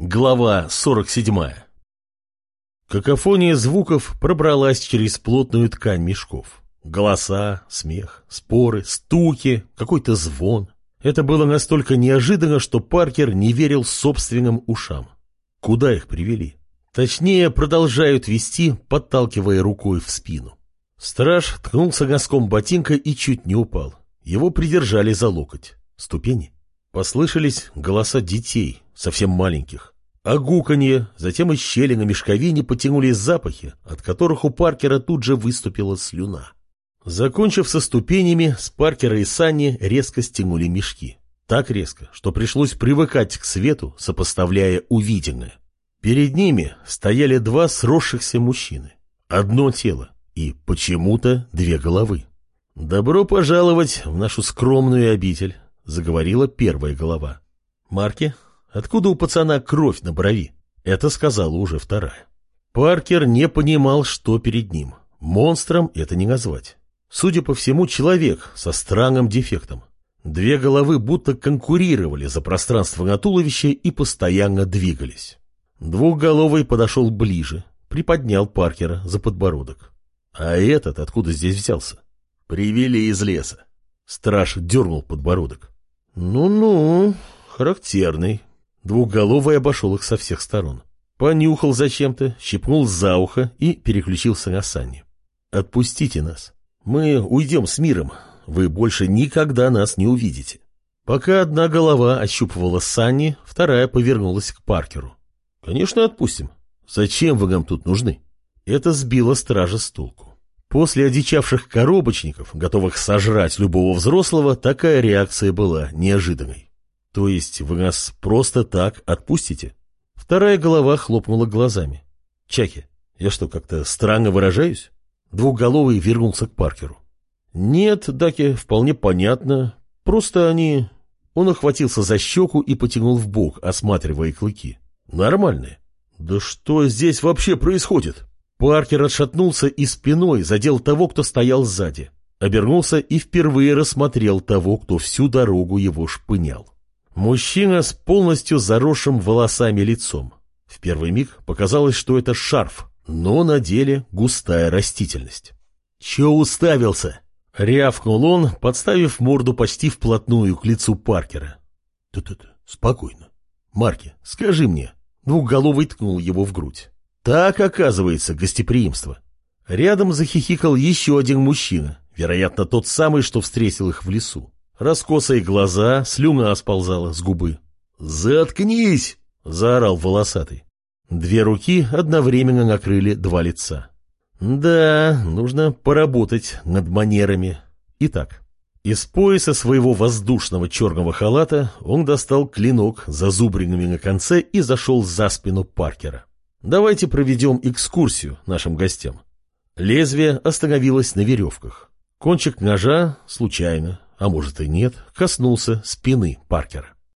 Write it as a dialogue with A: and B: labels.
A: Глава 47 Какофония звуков пробралась через плотную ткань мешков. Голоса, смех, споры, стуки, какой-то звон. Это было настолько неожиданно, что Паркер не верил собственным ушам. Куда их привели? Точнее, продолжают вести, подталкивая рукой в спину. Страж ткнулся носком ботинка и чуть не упал. Его придержали за локоть. Ступени. Послышались голоса детей, совсем маленьких. А гуканье, затем из щели на мешковине потянулись запахи, от которых у Паркера тут же выступила слюна. Закончив со ступенями, с Паркера и Санни резко стянули мешки. Так резко, что пришлось привыкать к свету, сопоставляя увиденное. Перед ними стояли два сросшихся мужчины. Одно тело и почему-то две головы. «Добро пожаловать в нашу скромную обитель», — заговорила первая голова. «Марки, откуда у пацана кровь на брови?» Это сказала уже вторая. Паркер не понимал, что перед ним. Монстром это не назвать. Судя по всему, человек со странным дефектом. Две головы будто конкурировали за пространство на туловище и постоянно двигались. Двухголовый подошел ближе, приподнял Паркера за подбородок. А этот откуда здесь взялся? Привели из леса. Страж дернул подбородок. Ну-ну, характерный. Двухголовый обошел их со всех сторон. Понюхал зачем-то, щипнул за ухо и переключился на Санни. «Отпустите нас. Мы уйдем с миром. Вы больше никогда нас не увидите». Пока одна голова ощупывала Санни, вторая повернулась к Паркеру. «Конечно, отпустим. Зачем вы нам тут нужны?» Это сбило стража с толку. После одичавших коробочников, готовых сожрать любого взрослого, такая реакция была неожиданной. «То есть вы нас просто так отпустите?» Вторая голова хлопнула глазами. «Чаки, я что, как-то странно выражаюсь?» Двухголовый вернулся к Паркеру. «Нет, Даки, вполне понятно. Просто они...» Он охватился за щеку и потянул в бок, осматривая клыки. Нормальные. Да что здесь вообще происходит? Паркер отшатнулся и спиной задел того, кто стоял сзади. Обернулся и впервые рассмотрел того, кто всю дорогу его шпынял. Мужчина с полностью заросшим волосами лицом. В первый миг показалось, что это шарф, но на деле густая растительность. «Че уставился?» — рявкнул он, подставив морду почти вплотную к лицу Паркера. «Тут-тут, спокойно. Марки, скажи мне, Двухголовый ткнул его в грудь. Так, оказывается, гостеприимство. Рядом захихикал еще один мужчина, вероятно, тот самый, что встретил их в лесу. Раскосые глаза, слюна сползала с губы. «Заткнись!» — заорал волосатый. Две руки одновременно накрыли два лица. «Да, нужно поработать над манерами. Итак, из пояса своего воздушного черного халата он достал клинок зазубринами на конце и зашел за спину Паркера. «Давайте проведем экскурсию нашим гостям». Лезвие остановилось на веревках. Кончик ножа, случайно, а может и нет, коснулся спины Паркера.